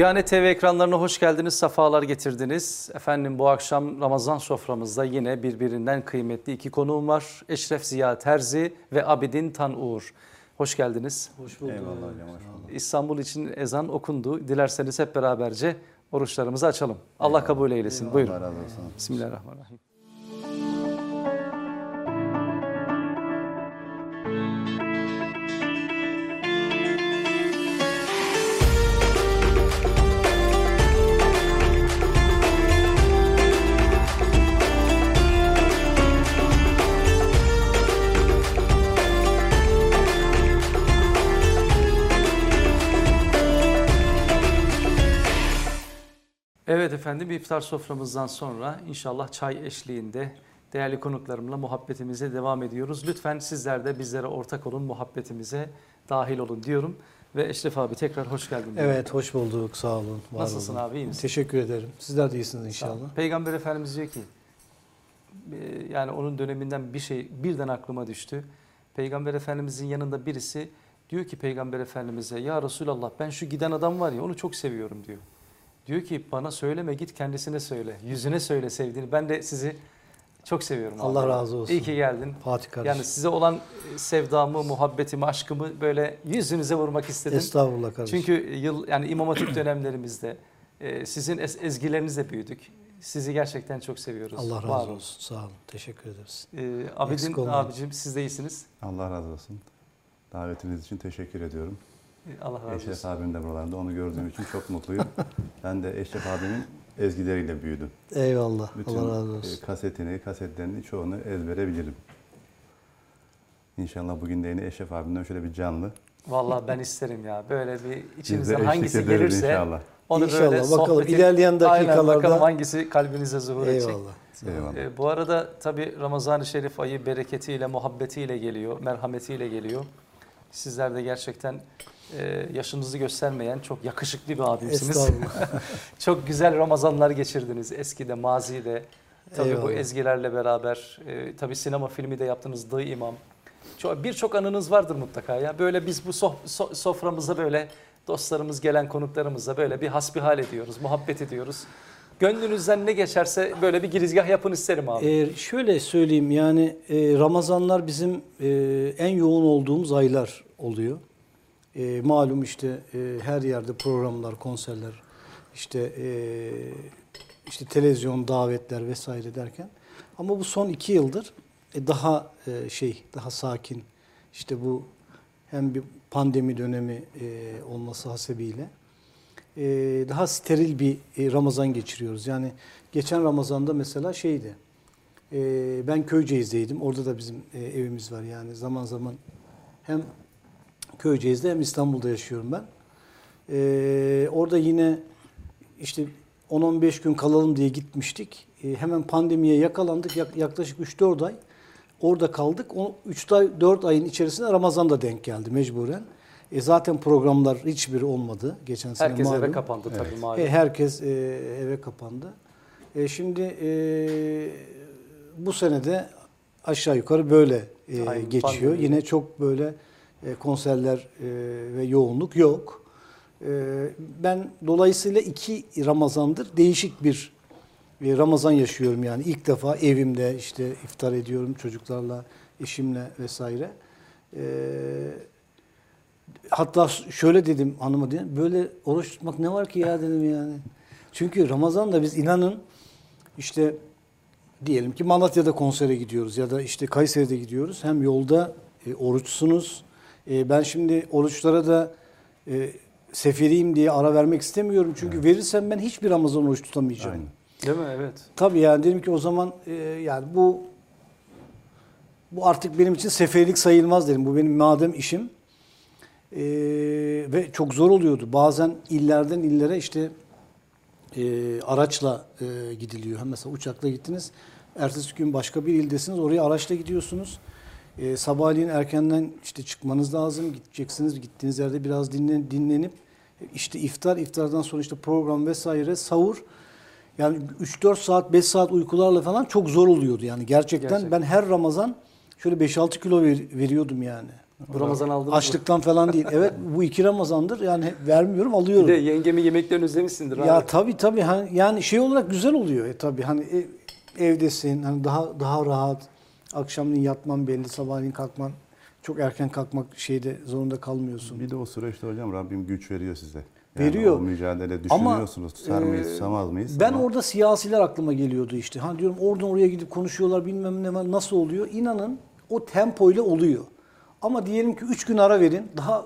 Diyanet TV ekranlarına hoş geldiniz, sefalar getirdiniz. Efendim bu akşam Ramazan soframızda yine birbirinden kıymetli iki konuğum var. Eşref Ziya Terzi ve Abidin Tanur. Hoş geldiniz. Hoş bulduk. Eyvallah hocam, hoş bulduk. İstanbul için ezan okundu. Dilerseniz hep beraberce oruçlarımızı açalım. Allah kabul eylesin. Buyurun. Allah razı olsun. Bismillahirrahmanirrahim. Evet efendim bir iftar soframızdan sonra inşallah çay eşliğinde değerli konuklarımla muhabbetimize devam ediyoruz. Lütfen sizler de bizlere ortak olun, muhabbetimize dahil olun diyorum. Ve Eşref abi tekrar hoş geldin. Evet, hoş bulduk. Sağ olun. Var Nasılsın olun. abi, iyi misin? Teşekkür ederim. Sizler de iyisiniz inşallah. Peygamber Efendimiz diyor ki, e, yani onun döneminden bir şey birden aklıma düştü. Peygamber Efendimizin yanında birisi diyor ki Peygamber Efendimiz'e ya Resulallah ben şu giden adam var ya onu çok seviyorum diyor. Diyor ki bana söyleme git kendisine söyle. Yüzüne söyle sevdiğini. Ben de sizi çok seviyorum. Allah abi. razı olsun. İyi ki geldin. Fatih kardeşim. Yani size olan e, sevdamı, muhabbetimi, aşkımı böyle yüzünüze vurmak istedim. Estağfurullah kardeşim. Çünkü yıl yani İmam Hatip dönemlerimizde e, sizin ez- ezgilerinizle büyüdük. Sizi gerçekten çok seviyoruz. Allah Var razı olun. olsun. Sağ olun. Teşekkür ederiz. E, Abidin abicim siz de iyisiniz. Allah razı olsun. Davetiniz için teşekkür ediyorum. E, Allah razı Eşref olsun. abim de buralarda. Onu gördüğüm için çok mutluyum. ben de Eşref abimin ezgileriyle büyüdüm. Eyvallah. Bütün Allah razı e, olsun. kasetini, kasetlerini çoğunu ezbere bilirim. İnşallah bugün de yine Eşref abimden şöyle bir canlı. Vallahi ben isterim ya. Böyle bir içimizden hangisi gelirse inşallah. onu İnşallah, böyle bakalım. sohbetin- İlerleyen Aynen, dakikalarda- bakalım hangisi kalbinize zuhur edecek. Eyvallah. Eyvallah. E, bu arada tabi Ramazan-ı Şerif ayı bereketiyle, muhabbetiyle geliyor, merhametiyle geliyor. Sizler de gerçekten e, yaşınızı göstermeyen çok yakışıklı bir abimsiniz. Çok güzel Ramazanlar geçirdiniz eskide, mazide. Tabii bu Eyvallah. ezgilerle beraber, e, tabii sinema filmi de yaptınız, Dı İmam. Çok- Birçok anınız vardır mutlaka ya. Böyle biz bu soh- so- soframızda böyle dostlarımız gelen konuklarımızla böyle bir hasbihal ediyoruz, muhabbet ediyoruz. Gönlünüzden ne geçerse böyle bir girizgah yapın isterim abi. Ee, şöyle söyleyeyim yani e, Ramazanlar bizim e, en yoğun olduğumuz aylar oluyor. E, malum işte e, her yerde programlar, konserler, işte e, işte televizyon, davetler vesaire derken. Ama bu son iki yıldır e, daha e, şey, daha sakin. İşte bu hem bir pandemi dönemi e, olması hasebiyle e, daha steril bir e, Ramazan geçiriyoruz. Yani geçen Ramazan'da mesela şeydi. e, ben Köyceğiz'deydim. Orada da bizim evimiz var. Yani zaman zaman hem Köyceğiz'de hem İstanbul'da yaşıyorum ben. Orada yine işte 10-15 gün kalalım diye gitmiştik. Hemen pandemiye yakalandık. Yak- yaklaşık 3-4 ay orada kaldık. O 3 ay 4 ayın içerisinde Ramazan da denk geldi mecburen. E, zaten programlar hiçbiri olmadı geçen sene Herkes eve malum. kapandı tabii Evet. malum. E, herkes e, eve kapandı. E, şimdi e, bu senede aşağı yukarı böyle e, Aynı geçiyor. pandemi. Yine çok böyle e, konserler e, ve yoğunluk yok. E, ben dolayısıyla iki Ramazandır değişik bir e, Ramazan yaşıyorum yani ilk defa evimde işte iftar ediyorum çocuklarla, eşimle vesaire. E, hatta şöyle dedim hanıma diye böyle oruç tutmak ne var ki ya dedim yani. Çünkü Ramazan'da biz inanın işte diyelim ki Malatya'da konsere gidiyoruz ya da işte Kayseri'de gidiyoruz. Hem yolda e, oruçsunuz. E, ben şimdi oruçlara da e, seferiyim diye ara vermek istemiyorum. Çünkü verirsem ben hiçbir Ramazan oruç tutamayacağım. Aynen. Değil mi? Evet. Tabii yani dedim ki o zaman e, yani bu bu artık benim için seferlik sayılmaz dedim. Bu benim madem işim. E, ve çok zor oluyordu. Bazen illerden illere işte e, araçla e, gidiliyor. Hem mesela uçakla gittiniz. Ertesi gün başka bir ildesiniz. Oraya araçla gidiyorsunuz. E, sabahleyin erkenden işte çıkmanız lazım. Gideceksiniz. Gittiğiniz yerde biraz dinlen, dinlenip işte iftar, iftardan sonra işte program vesaire, sahur. Yani 3-4 saat, 5 saat uykularla falan çok zor oluyordu yani. Gerçekten, Gerçekten. ben her Ramazan şöyle 5-6 kilo ver- veriyordum yani. Bu Ramazan aldınız mı? Açlıktan falan değil. Evet bu iki Ramazandır yani vermiyorum Bir alıyorum. de yengemi yemeklerini özlemişsindir abi. Ya tabii tabii hani yani şey olarak güzel oluyor e, tabii hani ev- evdesin hani daha daha rahat akşamleyin yatman belli sabahleyin kalkman çok erken kalkmak şeyde zorunda kalmıyorsun. Bir de o süreçte hocam Rabbim güç veriyor size. Veriyor. o mücadele Ama, düşünüyorsunuz. Tutar mıyız, e, tutamaz mıyız? Ben Ama orada siyasiler aklıma geliyordu işte. Hani diyorum oradan oraya gidip konuşuyorlar bilmem ne var, nasıl oluyor. İnanın o tempoyla oluyor. Ama diyelim ki 3 gün ara verin daha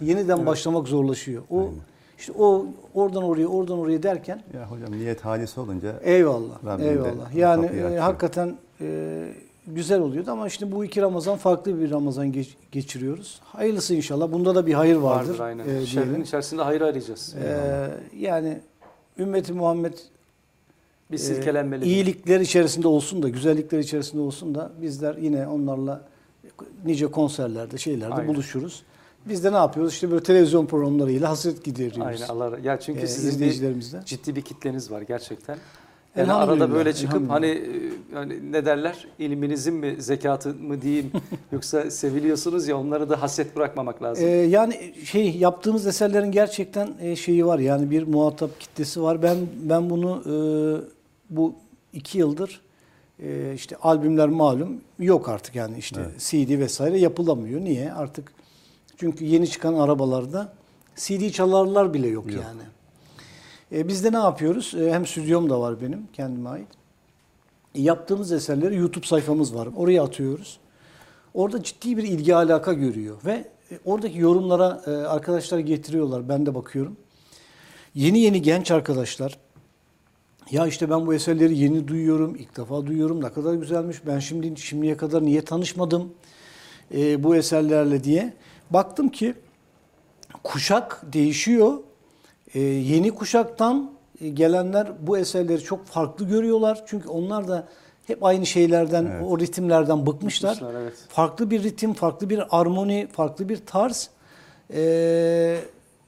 yeniden başlamak zorlaşıyor. O işte o oradan oraya oradan oraya derken Ya hocam niyet halisi olunca Eyvallah. Rabbim de eyvallah. o Yani e, hakikaten e, güzel oluyordu ama işte bu iki Ramazan farklı bir Ramazan geç- geçiriyoruz. Hayırlısı inşallah. Bunda da bir hayır vardır. vardır aynen. e, Şerrin içerisinde hayır arayacağız. E, yani ümmeti Muhammed Bir e, silkelenmeli. iyilikler içerisinde olsun da, güzellikler içerisinde olsun da bizler yine onlarla nice konserlerde, şeylerde Aynen. buluşuruz. Biz de ne yapıyoruz? İşte böyle televizyon programlarıyla hasret gideriyoruz. Aynen Allah ya çünkü e, sizin bir ciddi bir kitleniz var gerçekten. Yani arada böyle çıkıp hani e, hani ne derler ilminizin mi zekatı mı diyeyim yoksa seviliyorsunuz ya onları da haset bırakmamak lazım. Ee, yani şey yaptığımız eserlerin gerçekten e, şeyi var yani bir muhatap kitlesi var. Ben ben bunu e, bu iki yıldır e, işte albümler malum yok artık yani işte Evet. CD vesaire yapılamıyor. Niye? Artık çünkü yeni çıkan arabalarda CD çalarlar bile yok, Yok. yani. E, biz de ne yapıyoruz? E, hem stüdyom da var benim kendime ait. E, yaptığımız eserleri YouTube sayfamız var. Oraya atıyoruz. Orada ciddi bir ilgi alaka görüyor ve e, oradaki yorumlara e, arkadaşlar getiriyorlar. Ben de bakıyorum. Yeni yeni genç arkadaşlar ya işte ben bu eserleri yeni duyuyorum, ilk defa duyuyorum. Ne kadar güzelmiş. Ben şimdi şimdiye kadar niye tanışmadım e, bu eserlerle diye. Baktım ki kuşak değişiyor. E, yeni kuşaktan e, gelenler bu eserleri çok farklı görüyorlar. Çünkü onlar da hep aynı şeylerden, Evet. o ritimlerden bıkmışlar. Bıkmışlar, evet. Farklı bir ritim, farklı bir armoni, farklı bir tarz. E,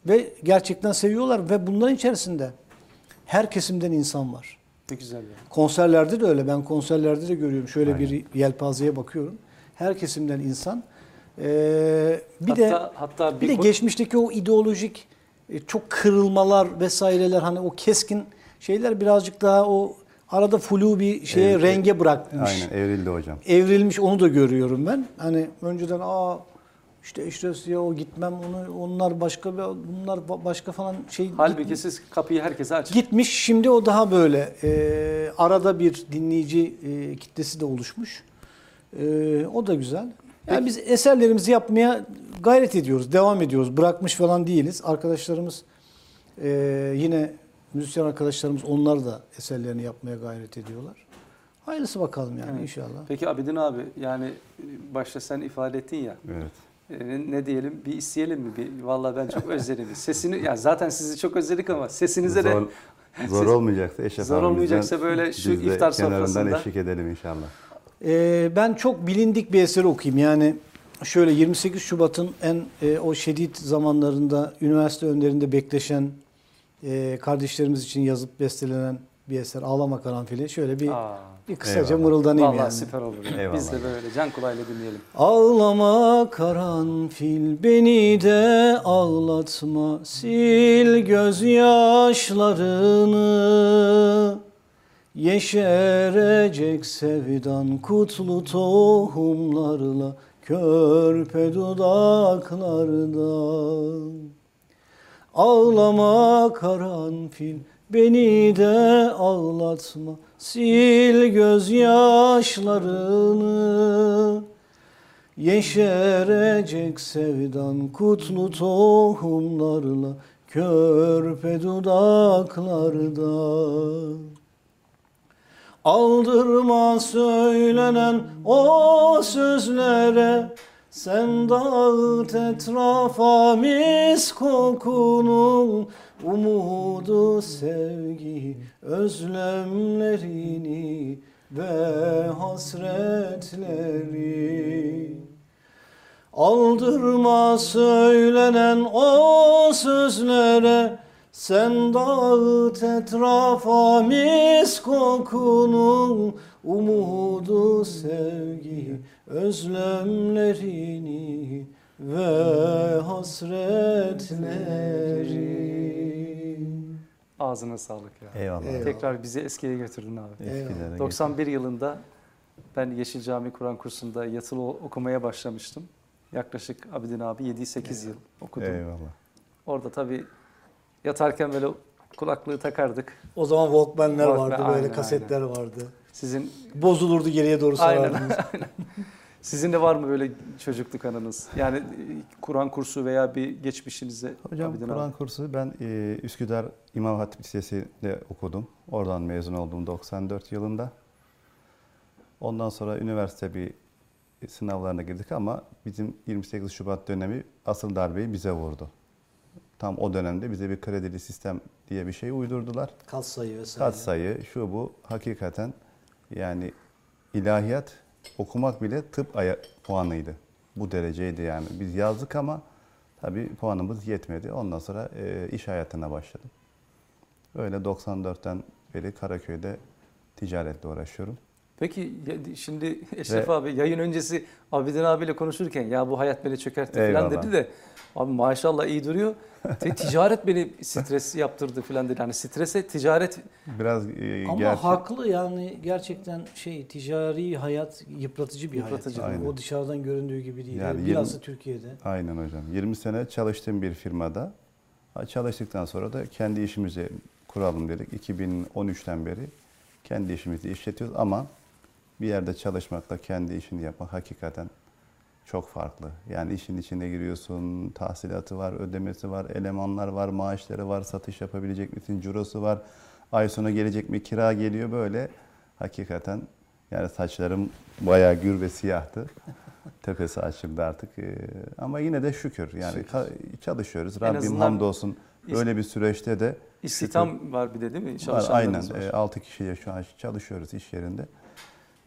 ve gerçekten seviyorlar ve bunların içerisinde her kesimden insan var. Ne güzel ya. Konserlerde de öyle. Ben konserlerde de görüyorum. Şöyle Aynen. bir yelpazeye bakıyorum. Her kesimden insan. Ee, bir de hatta, hatta bir de geçmişteki o ideolojik e, çok kırılmalar vesaireler hani o keskin şeyler birazcık daha o arada flu bir şeye Evet, renge bırakmış. aynen evrildi hocam. Evrilmiş onu da görüyorum ben. Hani önceden aa işte işte ya o gitmem onu onlar başka bir bunlar ba- başka falan şey halbuki siz kapıyı herkese açın. Gitmiş şimdi o daha böyle e, arada bir dinleyici e, kitlesi de oluşmuş. E, o da güzel. Yani biz eserlerimizi yapmaya gayret ediyoruz, devam ediyoruz. Bırakmış falan değiliz. Arkadaşlarımız e, yine müzisyen arkadaşlarımız onlar da eserlerini yapmaya gayret ediyorlar. Hayırlısı bakalım yani Evet. inşallah. Peki Abidin abi yani başta sen ifade ettin ya. Evet. E, Ne, diyelim? Bir isteyelim mi? Bir, vallahi ben çok özledim. Sesini ya zaten sizi çok özledik ama sesinize de Zor, olmayacaksa Eşref Zor olmayacaksa böyle şu biz de iftar sofrasında- eşlik edelim inşallah. Ee, ben çok bilindik bir eser okuyayım. Yani şöyle 28 Şubat'ın en e, o şiddet zamanlarında üniversite önlerinde bekleşen e, kardeşlerimiz için yazıp bestelenen bir eser. Ağlama Karanfili. Şöyle bir Aa, bir kısaca Eyvallah. mırıldanayım vallahi yani. süper olur. Eyvallah. Biz de böyle can kulağıyla dinleyelim. Ağlama karanfil beni de ağlatma sil gözyaşlarını Yeşerecek sevdan kutlu tohumlarla körpe dudaklarda Ağlama karanfil beni de ağlatma sil gözyaşlarını. Yeşerecek sevdan kutlu tohumlarla körpe dudaklarda. Aldırma söylenen o sözlere Sen dağıt etrafa mis kokunu Umudu sevgi özlemlerini ve hasretleri. Aldırma söylenen o sözlere Sen dağıt etrafa mis kokunu. Umudu sevgi özlemlerini ve hasretleri Ağzına sağlık ya. Eyvallah. Eyvallah. Tekrar bizi eskiye götürdün abi. Eskilere 91 yılında ben Yeşil Cami Kur'an kursunda yatılı okumaya başlamıştım. Yaklaşık Abidin abi 7-8 yıl okudum. Eyvallah. Orada tabii yatarken böyle kulaklığı takardık. O zaman Walkman'ler Walkman, vardı, böyle aynen, kasetler vardı. Sizin Bozulurdu geriye doğru Aynen. sarardınız. sizin de var mı böyle çocukluk anınız? Yani e, Kur'an kursu veya bir geçmişinize Hocam Kur'an kursu ben e, Üsküdar İmam Hatip Lisesi'nde okudum. Oradan mezun oldum 94 yılında. Ondan sonra üniversite bir sınavlarına girdik ama bizim 28 Şubat dönemi asıl darbeyi bize vurdu. Tam o dönemde bize bir kredili sistem diye bir şey uydurdular. Kat sayı vesaire. Kat sayı şu bu hakikaten yani ilahiyat okumak bile tıp aya- puanıydı. Bu dereceydi yani. Biz yazdık ama tabii puanımız yetmedi. Ondan sonra e, iş hayatına başladım. Öyle 94'ten beri Karaköy'de ticaretle uğraşıyorum. Peki şimdi Eşref Ve- abi yayın öncesi Abidin abiyle konuşurken ya bu hayat beni çökertti falan Eyvallah. dedi de abi maşallah iyi duruyor. Te- ticaret beni stres yaptırdı falan dedi. Yani strese ticaret Biraz e, Ama gerçi- haklı yani gerçekten şey ticari hayat yıpratıcı bir Yıpratıcı, hayat. Aynen. O dışarıdan göründüğü gibi değil. Yani Bilhassa yirmi- Türkiye'de. Aynen hocam. 20 sene çalıştığım bir firmada. Çalıştıktan sonra da kendi işimizi kuralım dedik. 2013'ten beri kendi işimizi işletiyoruz ama bir yerde çalışmakla kendi işini yapmak hakikaten çok farklı. Yani işin içine giriyorsun, tahsilatı var, ödemesi var, elemanlar var, maaşları var, satış yapabilecek misin, cirosu var. Ay sonu gelecek mi, kira geliyor böyle. Hakikaten yani saçlarım bayağı gür ve siyahtı. Tepesi açıldı artık. Ee, ama yine de şükür yani ka- çalışıyoruz. En Rabbim hamdolsun. Böyle bir süreçte de istihdam var bir de değil mi? var. Aynen. var. 6 kişiyle şu an çalışıyoruz iş yerinde.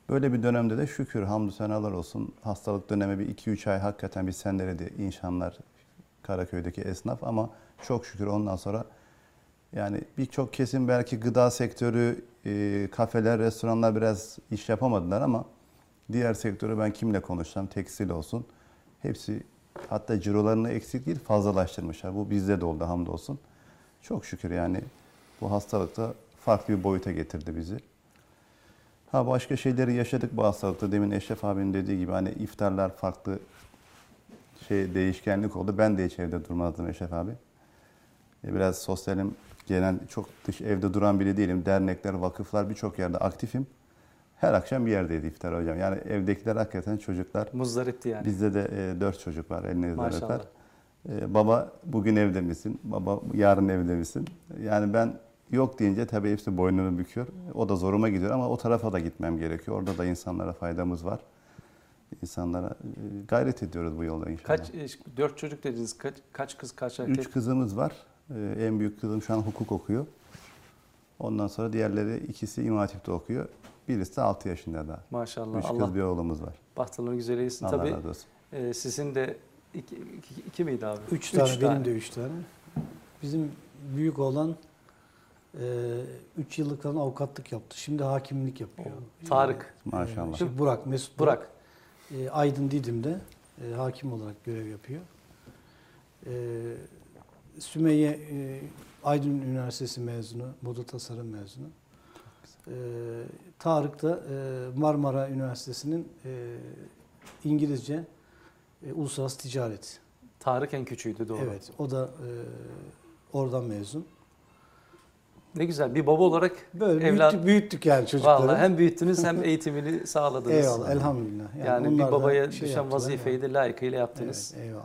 Böyle bir dönemde de şükür hamdü senalar olsun. Hastalık dönemi bir 2-3 ay hakikaten bir sendeledi insanlar Karaköy'deki esnaf ama çok şükür ondan sonra yani birçok kesim belki gıda sektörü, e, kafeler, restoranlar biraz iş yapamadılar ama diğer sektörü ben kimle konuşsam tekstil olsun. Hepsi hatta cirolarını eksik değil fazlalaştırmışlar. Bu bizde de oldu hamdolsun. Çok şükür yani bu hastalıkta farklı bir boyuta getirdi bizi. Ha başka şeyleri yaşadık bu hastalıkta. Demin Eşref abinin dediği gibi hani iftarlar farklı şey değişkenlik oldu. Ben de hiç evde durmazdım Eşref abi. E, Biraz sosyalim genel çok dış evde duran biri değilim. Dernekler, vakıflar birçok yerde aktifim. Her akşam bir yerdeydi iftar hocam. Yani evdekiler hakikaten çocuklar. Muzdaripti yani. Bizde de e, dört çocuk var elinizden öper. E, baba bugün evde misin? Baba yarın evde misin? Yani ben yok deyince tabii hepsi boynunu büküyor. O da zoruma gidiyor ama o tarafa da gitmem gerekiyor. Orada da insanlara faydamız var. İnsanlara e, gayret ediyoruz bu yolda inşallah. Kaç e, dört çocuk dediniz. Kaç, kaç kız kaç erkek? Üç kızımız var. E, en büyük kızım şu an hukuk okuyor. Ondan sonra diğerleri ikisi İmam Hatip'te okuyor. Birisi de 6 yaşında daha. Maşallah. Üç Allah kız bir oğlumuz var. bahtlarını güzel eylesin. Allah Tabii razı olsun. e, sizin de iki, iki, iki miydi abi? Üç tane, benim tane. de üç tane. Bizim büyük olan e, üç yıllık falan avukatlık yaptı. Şimdi hakimlik yapıyor. Tarık. Maşallah. E, şey, Burak, Mesut Burak. E, Aydın Didim'de e, hakim olarak görev yapıyor. E, Sümeyye e, Aydın Üniversitesi mezunu, moda tasarım mezunu. E, Tarık da e, Marmara Üniversitesi'nin e, İngilizce e, Uluslararası Ticaret. Tarık en küçüğüydü doğru. Evet, o da e, oradan mezun. Ne güzel bir baba olarak Böyle Evlat- büyüttük, büyüttük yani çocukları. vallahi hem büyüttünüz hem eğitimini sağladınız. Eyvallah, elhamdülillah. Yani, bir onlar da babaya şey düşen vazifeyi de layıkıyla yaptınız. Evet, eyvallah.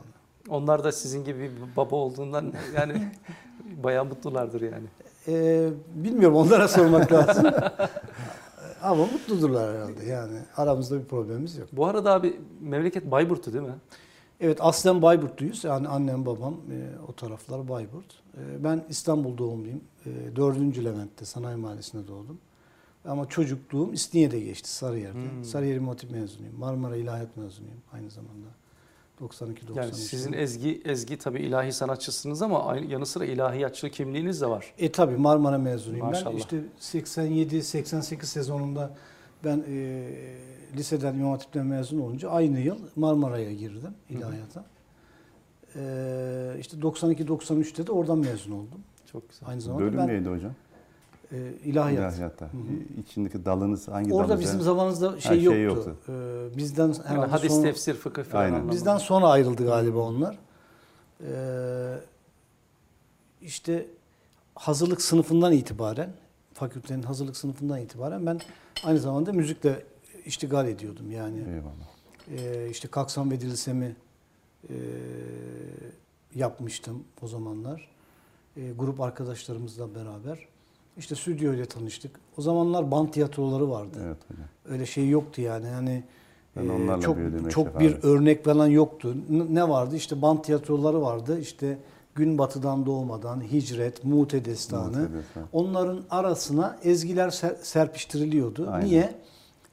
Onlar da sizin gibi bir baba olduğundan yani bayağı mutlulardır yani. Ee, bilmiyorum onlara sormak lazım. Ama mutludurlar herhalde yani. Aramızda bir problemimiz yok. Bu arada abi memleket Bayburt'tu değil mi? Evet aslen Bayburtluyuz. Yani annem babam e, o taraflar Bayburt. E, ben İstanbul doğumluyum. E, 4. Levent'te Sanayi Mahallesi'nde doğdum. Ama çocukluğum İstinye'de geçti Sarıyer'de. Hmm. Sarıyer İmam mezunuyum. Marmara İlahiyat mezunuyum aynı zamanda. 92 93. Yani sizin ezgi ezgi tabii ilahi sanatçısınız ama aynı yanı sıra ilahiyatçı kimliğiniz de var. E tabi Marmara mezunuyum Maşallah. ben. İşte 87-88 sezonunda ben e, liseden İmam Hatip'ten mezun olunca aynı yıl Marmara'ya girdim ilahiyata. E, işte 92-93'te de oradan mezun oldum. Çok güzel. Aynı zamanda Bölüm ben neydi hocam? e, ilahiyat. İlahiyatta. hı. İçindeki dalınız hangi Orada bizim zamanımızda şey, şey yoktu. yoktu. E, bizden Yani hadis, sonra- tefsir, fıkıh falan Aynen. anlamında. Bizden sonra ayrıldı galiba onlar. Ee, işte hazırlık sınıfından itibaren, fakültenin hazırlık sınıfından itibaren ben aynı zamanda müzikle iştigal ediyordum. Yani Eyvallah. e, işte Kaksan ve Dilsem'i e, yapmıştım o zamanlar. E, grup arkadaşlarımızla beraber. İşte stüdyo ile tanıştık. O zamanlar band tiyatroları vardı. Evet hocam. Öyle şey yoktu yani. Hani Ben onlarla çok çok bir abi. örnek falan yoktu. Ne vardı? İşte band tiyatroları vardı. İşte Gün Batıdan Doğmadan, Hicret, Muğte Destanı. Muğte Destanı. Onların arasına ezgiler ser- serpiştiriliyordu. Aynen. Niye?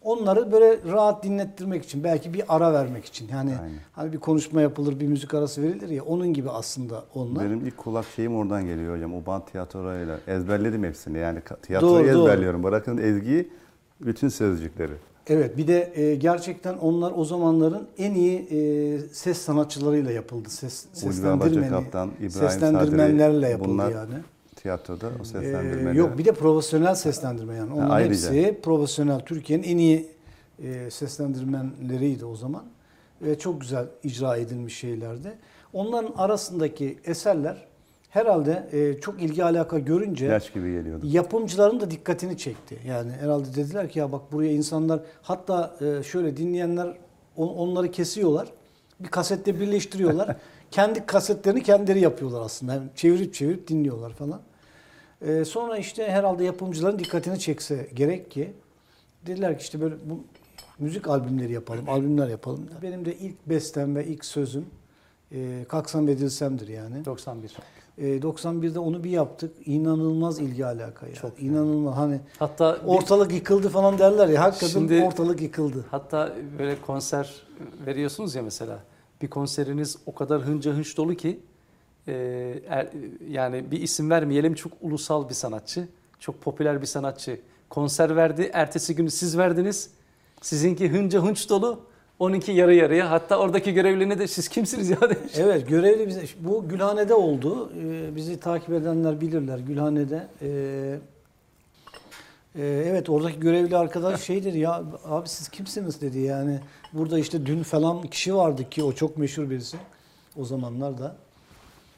Onları böyle rahat dinlettirmek için, belki bir ara vermek için. Yani Aynen. hani bir konuşma yapılır, bir müzik arası verilir ya. Onun gibi aslında onlar. Benim ilk kulak şeyim oradan geliyor hocam. O band tiyatrolarıyla. Ezberledim hepsini. Yani tiyatroyu Doğru, doğru. ezberliyorum. Bırakın ezgiyi, bütün sözcükleri. Evet bir de e, gerçekten onlar o zamanların en iyi e, ses sanatçılarıyla yapıldı. Ses, seslendirmeni, Alacakaptan, İbrahim seslendirmenlerle Sadri, yapıldı bunlar yani. Tiyatroda o Ee, seslendirmeleri. yok bir de profesyonel seslendirme yani. Onların ayrıca. hepsi profesyonel. Türkiye'nin en iyi e, seslendirmenleriydi o zaman. Ve çok güzel icra edilmiş şeylerdi. Onların arasındaki eserler herhalde e, çok ilgi alaka görünce İlaç gibi geliyordu. yapımcıların da dikkatini çekti. Yani herhalde dediler ki ya bak buraya insanlar hatta e, şöyle dinleyenler on- onları kesiyorlar. Bir kasette birleştiriyorlar. Kendi kasetlerini kendileri yapıyorlar aslında. Yani çevirip çevirip dinliyorlar falan. E, sonra işte herhalde yapımcıların dikkatini çekse gerek ki dediler ki işte böyle bu müzik albümleri yapalım, albümler yapalım. Benim de ilk bestem ve ilk sözüm e, Kalksam ve Dilsem'dir yani. 91. E, 91'de onu bir yaptık. İnanılmaz ilgi alaka ya. Çok İnanılmaz. Hani Hatta bir- ortalık yıkıldı falan derler ya. Hakikaten Şimdi- ortalık yıkıldı. Hatta böyle konser veriyorsunuz ya mesela. Bir konseriniz o kadar hınca hınç dolu ki e, er- yani bir isim vermeyelim çok ulusal bir sanatçı. Çok popüler bir sanatçı. Konser verdi. Ertesi günü siz verdiniz. Sizinki hınca hınç dolu. Onunki yarı yarıya. Hatta oradaki görevline de siz kimsiniz ya demiş. Evet görevli bize. Bu Gülhane'de oldu. E, bizi takip edenler bilirler. Gülhane'de e, e, evet oradaki görevli arkadaş şey dedi ya abi siz kimsiniz dedi yani. Burada işte dün falan kişi vardı ki o çok meşhur birisi. O zamanlarda.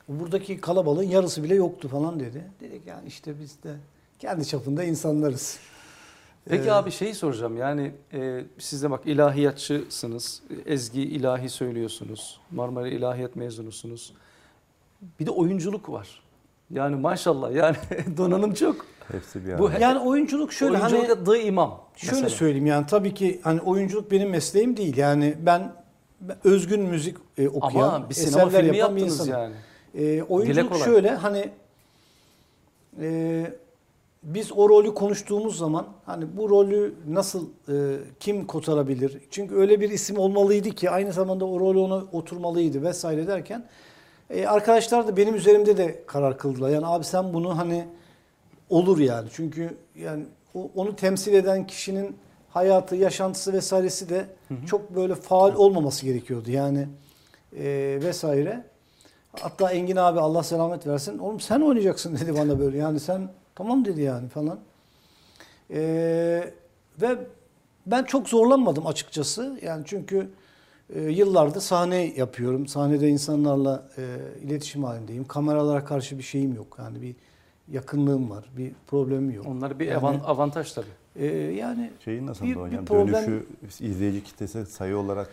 Buradaki kalabalığın yarısı bile yoktu falan dedi. Dedik yani işte biz de kendi çapında insanlarız. Peki Ee, abi şeyi soracağım yani e, siz de bak ilahiyatçısınız. Ezgi ilahi söylüyorsunuz. Marmara İlahiyat mezunusunuz. Bir de oyunculuk var. Yani maşallah yani donanım çok. Hepsi bir Bu arada. Yani oyunculuk şöyle hani Oyunculuk da imam. Şöyle mesela. söyleyeyim yani tabii ki hani oyunculuk benim mesleğim değil. Yani ben ben özgün müzik e, okuyan, Ama bir sinema eserler filmi yapan bir yaptınız insanım. yani. E, oyunculuk şöyle hani e, biz o rolü konuştuğumuz zaman hani bu rolü nasıl e, kim kotarabilir? Çünkü öyle bir isim olmalıydı ki aynı zamanda o rol ona oturmalıydı vesaire derken e, arkadaşlar da benim üzerimde de karar kıldılar. Yani abi sen bunu hani olur yani. Çünkü yani o- onu temsil eden kişinin hayatı, yaşantısı vesairesi de çok böyle faal olmaması gerekiyordu. Yani e, vesaire. Hatta Engin abi Allah selamet versin. Oğlum sen oynayacaksın dedi bana böyle. Yani sen tamam dedi yani falan. E, ve ben çok zorlanmadım açıkçası. Yani çünkü e, yıllardır sahne yapıyorum. Sahnede insanlarla e, iletişim halindeyim. Kameralara karşı bir şeyim yok. Yani bir yakınlığım var. Bir problemim yok. Onlar bir Yani- avan- avantaj tabii. E, yani Şeyi nasıl bir- hocam? bir problem- Dönüşü izleyici kitlesi sayı olarak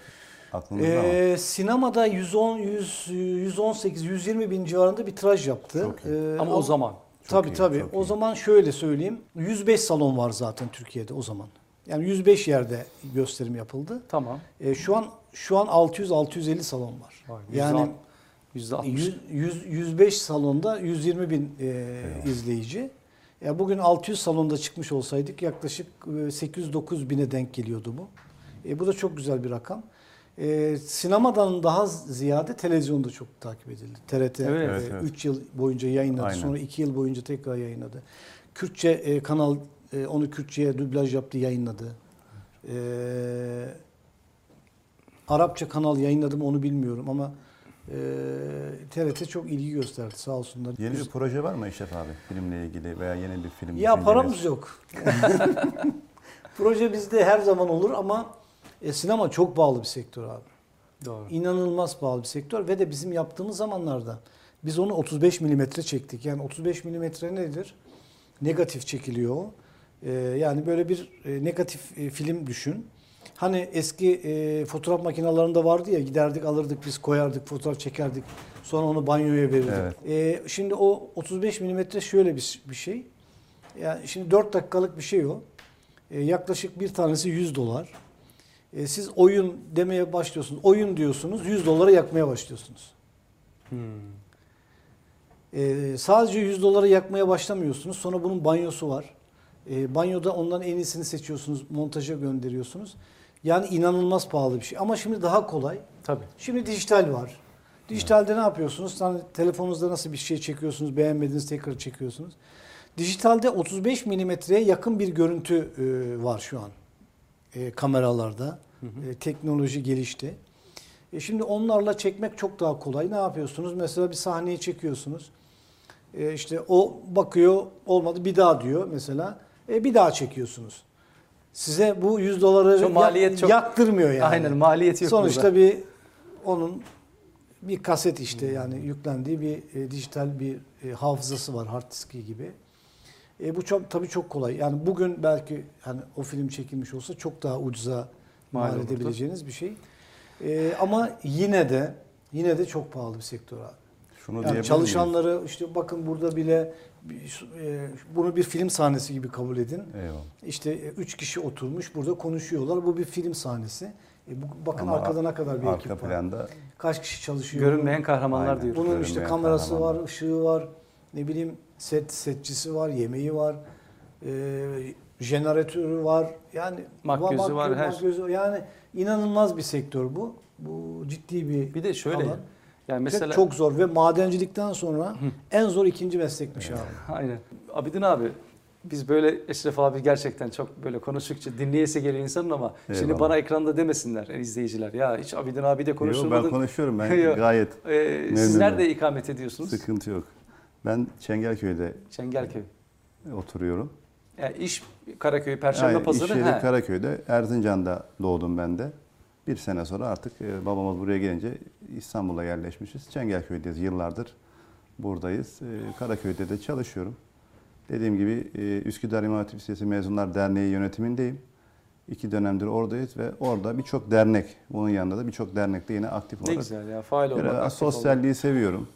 aklınızda mı? Ee, sinemada 110, 100, 118, 120 bin civarında bir tiraj yaptı. Ee, Ama o zaman. Tabii iyi, tabii. çok O iyi. zaman şöyle söyleyeyim. 105 salon var zaten Türkiye'de o zaman. Yani 105 yerde gösterim yapıldı. Tamam. Ee, şu an şu an 600 650 salon var. Vay, Yani yüzde altmış. 100, 100, 105 salonda 120 bin e, izleyici. Ya bugün 600 salonda çıkmış olsaydık yaklaşık e, 800-9 bine denk geliyordu bu. E, bu da çok güzel bir rakam. E, sinemadan daha ziyade televizyonda çok takip edildi. TRT 3 Evet. Evet, evet. yıl boyunca yayınladı. Aynen. Sonra 2 yıl boyunca tekrar yayınladı. Kürtçe e, kanal e, onu Kürtçe'ye dublaj yaptı, yayınladı. E, Arapça kanal yayınladım onu bilmiyorum ama e, TRT çok ilgi gösterdi sağ olsunlar. Yeni bir proje var mı Eşref abi filmle ilgili veya yeni bir film? Ya paramız yok. Proje bizde her zaman olur ama e, sinema çok pahalı bir sektör abi. Doğru. İnanılmaz pahalı bir sektör ve de bizim yaptığımız zamanlarda biz onu 35 milimetre çektik. Yani 35 milimetre nedir? Negatif çekiliyor. o. Ee, yani böyle bir e, negatif e, film düşün. Hani eski e, fotoğraf makinelerinde vardı ya giderdik alırdık biz koyardık fotoğraf çekerdik. Sonra onu banyoya verirdik. Evet. E, şimdi o 35 milimetre şöyle bir, bir şey. Yani şimdi 4 dakikalık bir şey o. E, yaklaşık bir tanesi 100 dolar. E, siz oyun demeye başlıyorsunuz. Oyun diyorsunuz 100 dolara yakmaya başlıyorsunuz. Hmm. E, sadece 100 dolara yakmaya başlamıyorsunuz. Sonra bunun banyosu var. E, banyoda ondan en iyisini seçiyorsunuz. Montaja gönderiyorsunuz. Yani inanılmaz pahalı bir şey. Ama şimdi daha kolay. Tabii. Şimdi dijital var. Dijitalde ne yapıyorsunuz? Hani telefonunuzda nasıl bir şey çekiyorsunuz, beğenmediniz tekrar çekiyorsunuz. Dijitalde 35 milimetreye yakın bir görüntü e, var şu an e, kameralarda. E, teknoloji gelişti. E, şimdi onlarla çekmek çok daha kolay. Ne yapıyorsunuz? Mesela bir sahneyi çekiyorsunuz. E, işte o bakıyor olmadı bir daha diyor mesela. E, bir daha çekiyorsunuz. Size bu 100 doları Çok maliyet yak- çok- yaktırmıyor yani. Aynen maliyeti yok Sonuçta burada. bir onun bir kaset işte yani yüklendiği bir e, dijital bir e, hafızası var hard diski gibi. E, bu çok tabii çok kolay. Yani bugün belki hani o film çekilmiş olsa çok daha ucuza Mal mal edebileceğiniz bir şey. E, ama yine de yine de çok pahalı bir sektör abi. Şunu Yani çalışanları işte bakın burada bile e, bunu bir film sahnesi gibi kabul edin. Eyvallah. İşte e, üç kişi oturmuş burada konuşuyorlar. Bu bir film sahnesi. E, bu, bakın Ama arkada ne kadar bir Arka ekip var. planda Kaç kişi çalışıyor? Görünmeyen kahramanlar diyor. Bunun işte Görünmeyen kamerası kahramanlar. var, ışığı var, ne bileyim set setçisi var, yemeği var, e, jeneratörü var. Yani Makyözü makyö- var, her- makyözü- Yani inanılmaz bir sektör bu. Bu ciddi bir Bir de şöyle alan. yani mesela çok zor ve madencilikten sonra en zor ikinci meslekmiş abi. Aynen. Abidin abi biz böyle Eşref abi gerçekten çok böyle konuştukça dinleyese geliyor insanın ama şimdi Eyvallah. bana ekranda demesinler e, izleyiciler. Ya hiç Abidin abi de Yok, konuşulmadın. ben konuşuyorum ben Yok. gayet Ee, siz nerede ikamet ediyorsunuz? sıkıntı yok. Ben Çengelköy'de Çengelköy. oturuyorum. Yani iş Karaköy, Perşembe Yani Pazarı. iş yeri he. Karaköy'de, Erzincan'da doğdum ben de. Bir sene sonra artık e, babamız buraya gelince İstanbul'a yerleşmişiz. Çengelköy'deyiz yıllardır buradayız. E, Karaköy'de de çalışıyorum. Dediğim gibi e, Üsküdar İmam Hatip Lisesi Mezunlar Derneği yönetimindeyim. İki dönemdir oradayız ve orada birçok dernek, bunun yanında da birçok dernekte yine aktif Ne olarak. güzel ya faal olmak. Biraz aktif olmak. sosyalliği seviyorum.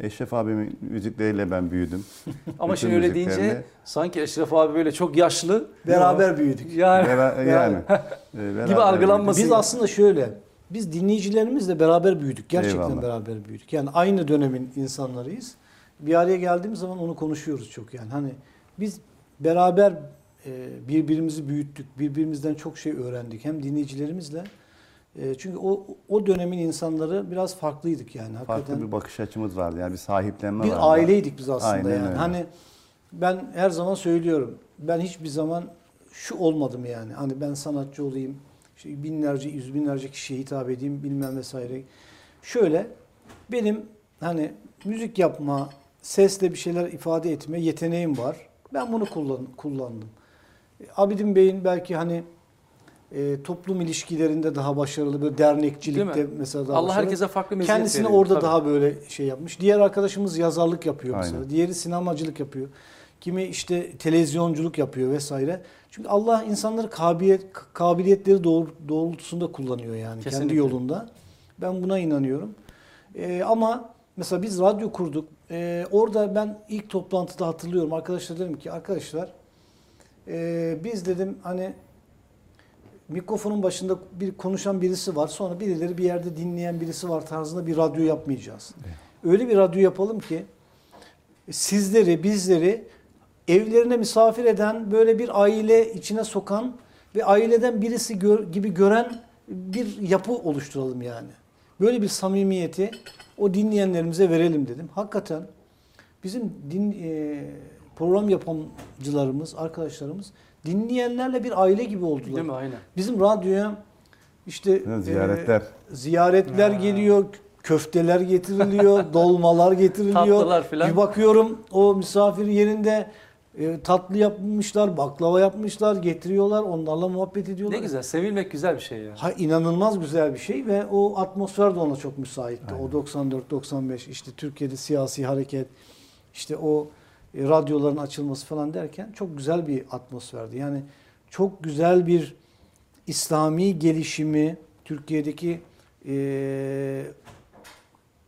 Eşref abimin müzikleriyle ben büyüdüm. Ama Bütün şimdi öyle deyince sanki Eşref abi böyle çok yaşlı. Beraber büyüdük. Yani Bera- yani. beraber algılanması- Biz aslında şöyle, biz dinleyicilerimizle beraber büyüdük. Gerçekten Eyvallah. beraber büyüdük. Yani aynı dönemin insanlarıyız. Bir araya geldiğimiz zaman onu konuşuyoruz çok yani. Hani biz beraber e, birbirimizi büyüttük. Birbirimizden çok şey öğrendik. Hem dinleyicilerimizle. E, çünkü o o dönemin insanları biraz farklıydık yani. Farklı Hakikaten bir bakış açımız vardı. Yani bir sahiplenme bir vardı. aileydik biz aslında Aynen yani. öyle. Hani ben her zaman söylüyorum. Ben hiçbir zaman şu olmadım yani. Hani ben sanatçı olayım. işte binlerce, yüz binlerce kişiye hitap edeyim bilmem vesaire. Şöyle benim hani müzik yapma, sesle bir şeyler ifade etme yeteneğim var. Ben bunu kullan, kullandım. Abidin Bey'in belki hani e, toplum ilişkilerinde daha başarılı, böyle dernekçilikte mesela daha Allah başarılı. herkese farklı meziyet Kendisini veriyor. orada Tabii. daha böyle şey yapmış. Diğer arkadaşımız yazarlık yapıyor mesela. Aynen. Diğeri sinemacılık yapıyor. Kimi işte televizyonculuk yapıyor vesaire. Çünkü Allah insanları kabiliyet, kabiliyetleri doğru- doğrultusunda kullanıyor yani kendi Kesinlikle. yolunda. Ben buna inanıyorum. Ee, ama mesela biz radyo kurduk. Ee, orada ben ilk toplantıda hatırlıyorum. Arkadaşlar dedim ki arkadaşlar ee, biz dedim hani mikrofonun başında bir konuşan birisi var. Sonra birileri bir yerde dinleyen birisi var tarzında bir radyo yapmayacağız. Öyle bir radyo yapalım ki sizleri, bizleri evlerine misafir eden, böyle bir aile içine sokan ve aileden birisi gör- gibi gören bir yapı oluşturalım yani. Böyle bir samimiyeti o dinleyenlerimize verelim dedim. Hakikaten bizim din e, program yapımcılarımız, arkadaşlarımız dinleyenlerle bir aile gibi oldular. Değil mi? Aynen. Bizim radyoya işte mi? Ziyaretler. e, ziyaretler Ha. geliyor, köfteler getiriliyor, dolmalar getiriliyor. Tatlılar filan. Bir bakıyorum o misafir yerinde e, tatlı yapmışlar, baklava yapmışlar, getiriyorlar, onlarla muhabbet ediyorlar. Ne güzel. Sevilmek güzel bir şey ya. Ha, inanılmaz güzel bir şey ve o atmosfer de ona çok müsaitti. Aynen. O 94-95 işte Türkiye'de siyasi hareket, işte o e, radyoların açılması falan derken çok güzel bir atmosferdi. Yani çok güzel bir İslami gelişimi Türkiye'deki e,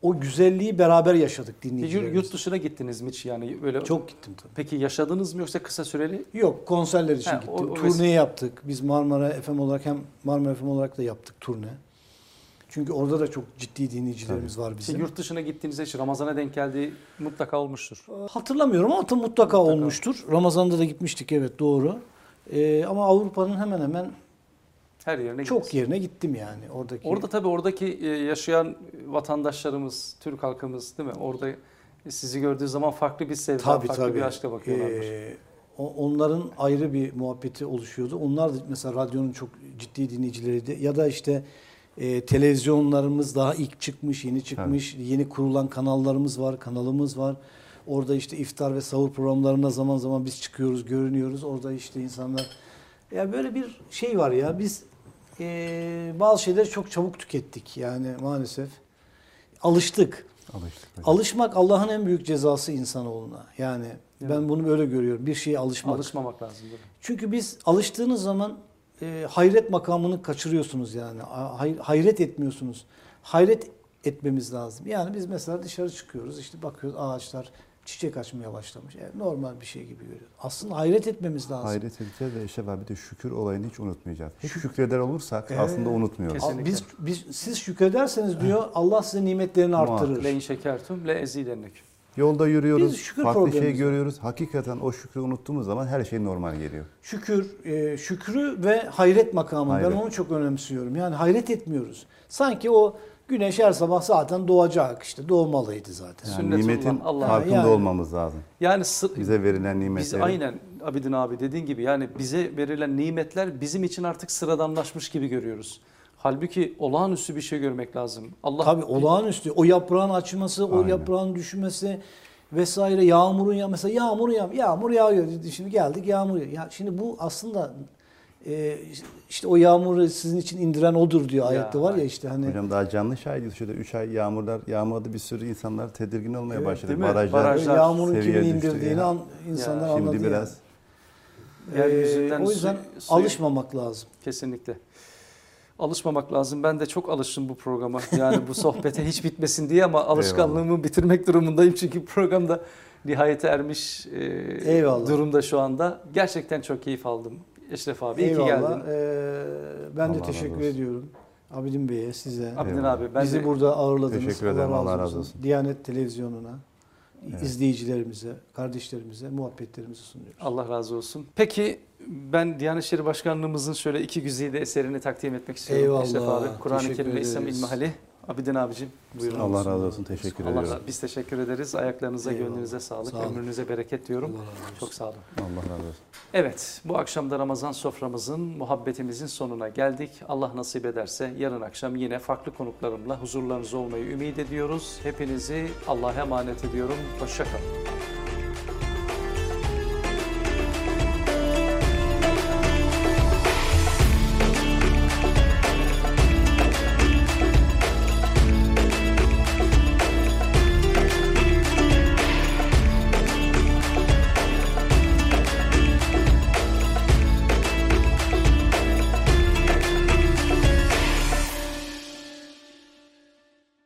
o güzelliği beraber yaşadık Hiç dinleyicilerimizle. yurt dışına gittiniz mi hiç yani böyle Çok gittim tabii. Peki yaşadınız mı yoksa kısa süreli? Yok konserler için Ha, gittim. o- o turne yaptık. Biz Marmara FM olarak hem Marmara FM olarak da yaptık turne. Çünkü orada da çok ciddi dinleyicilerimiz var İşte bizim. yurt dışına gittiğinizde hiç Ramazan'a denk geldiği mutlaka olmuştur. Hatırlamıyorum ama mutlaka, Mutlaka. olmuştur. Ramazan'da da gitmiştik evet doğru. Ee, ama Avrupa'nın hemen hemen Her yerine çok gittiniz. yerine gittim yani oradaki. Orada tabii oradaki e, yaşayan vatandaşlarımız, Türk halkımız değil mi? Orada sizi gördüğü zaman farklı bir sevda, tabii farklı tabii. bir aşkla bakıyorlarmış. Ee, onların ayrı bir muhabbeti oluşuyordu. Onlar da mesela radyonun çok ciddi dinleyicileriydi. Ya da işte e, televizyonlarımız daha ilk çıkmış, yeni çıkmış. Yeni kurulan kanallarımız var, kanalımız var. Orada işte iftar ve sahur programlarına zaman zaman biz çıkıyoruz, görünüyoruz. Orada işte insanlar... Ya böyle bir şey var ya biz e, bazı şeyleri çok çabuk tükettik yani maalesef. Alıştık. Alıştık. hocam. Alışmak Allah'ın en büyük cezası insanoğluna. Yani Evet. ben bunu böyle görüyorum. Bir şeye alışmak. Alışmamak lazım değil mi? Çünkü biz alıştığınız zaman e, hayret makamını kaçırıyorsunuz yani. Hay- hayret etmiyorsunuz. Hayret etmemiz lazım. Yani biz mesela dışarı çıkıyoruz işte bakıyoruz ağaçlar çiçek açmaya başlamış. Yani normal bir şey gibi görüyoruz. Aslında hayret etmemiz lazım. Hayret edeceğiz ve işte abi de şükür olayını hiç unutmayacağız. Hep şükreder olursak Evet. aslında unutmuyoruz. Kesin. Al- Biz, biz siz şükrederseniz diyor Allah size nimetlerini arttırır. Le in şekertum le ezidennük. Yolda yürüyoruz, Biz şükür farklı şey görüyoruz. Hakikaten o şükrü unuttuğumuz zaman her şey normal geliyor. Şükür, e, şükrü ve hayret makamı. Ben Hayret. onu çok önemsiyorum. Yani hayret etmiyoruz. Sanki o güneş her sabah zaten doğacak işte doğmalıydı zaten. Yani Sünnetullah, nimetin Allah. farkında Yani. olmamız lazım. Yani Bize verilen biz nimetleri. aynen Abidin abi dediğin gibi yani bize verilen nimetler bizim için artık sıradanlaşmış gibi görüyoruz. Halbuki olağanüstü bir şey görmek lazım. Allah Tabii olağanüstü. O yaprağın açması, o Aynen. yaprağın düşmesi vesaire yağmurun ya mesela yağmur yağ yağmur yağıyor. Şimdi geldik yağmur yağıyor. Ya şimdi bu aslında e, işte o yağmuru sizin için indiren odur diyor Ya, ayette var ya işte hani Hocam daha canlı şahidiz. Şurada 3 ay yağmurlar yağmadı bir sürü insanlar tedirgin olmaya Evet, başladı. Barajlar, Barajlar yağmurun kimin indirdiğini ya. an, insanlar Ya, anladı. Şimdi yani. biraz Yeryüzünden Ee, o yüzden su- suyu- alışmamak lazım. Kesinlikle. Alışmamak lazım. Ben de çok alıştım bu programa. Yani bu sohbete hiç bitmesin diye ama alışkanlığımı bitirmek durumundayım. Çünkü programda nihayete ermiş e, Eyvallah. durumda şu anda. Gerçekten çok keyif aldım. Eşref abi iyi ki Eyvallah. geldin. Ee, ben de Allah razı teşekkür olsun. ediyorum. Abidin Bey'e, size. Abidin Eyvallah. abi ben Bizi de burada ağırladınız. Teşekkür ederim, Allah razı olsun. Diyanet Televizyonu'na, Evet. izleyicilerimize, kardeşlerimize muhabbetlerimizi sunuyoruz. Allah razı olsun. Peki ben Diyanet İşleri Başkanlığımızın şöyle iki güzide eserini takdim etmek istiyorum. Eyvallah. Eşref abi. Kur'an-ı Teşekkür Kerim ve İslam. İlmihali. Abidin abicim buyurun. Allah razı olsun. Teşekkür Allah ediyorum. biz teşekkür ederiz. Ayaklarınıza, Eyvallah. gönlünüze sağlık, Sağ olun. ömrünüze bereket diyorum. Çok sağ olun. Allah razı olsun. Evet, bu akşam da Ramazan soframızın, muhabbetimizin sonuna geldik. Allah nasip ederse yarın akşam yine farklı konuklarımla huzurlarınızda olmayı ümit ediyoruz. Hepinizi Allah'a emanet ediyorum. Hoşçakalın.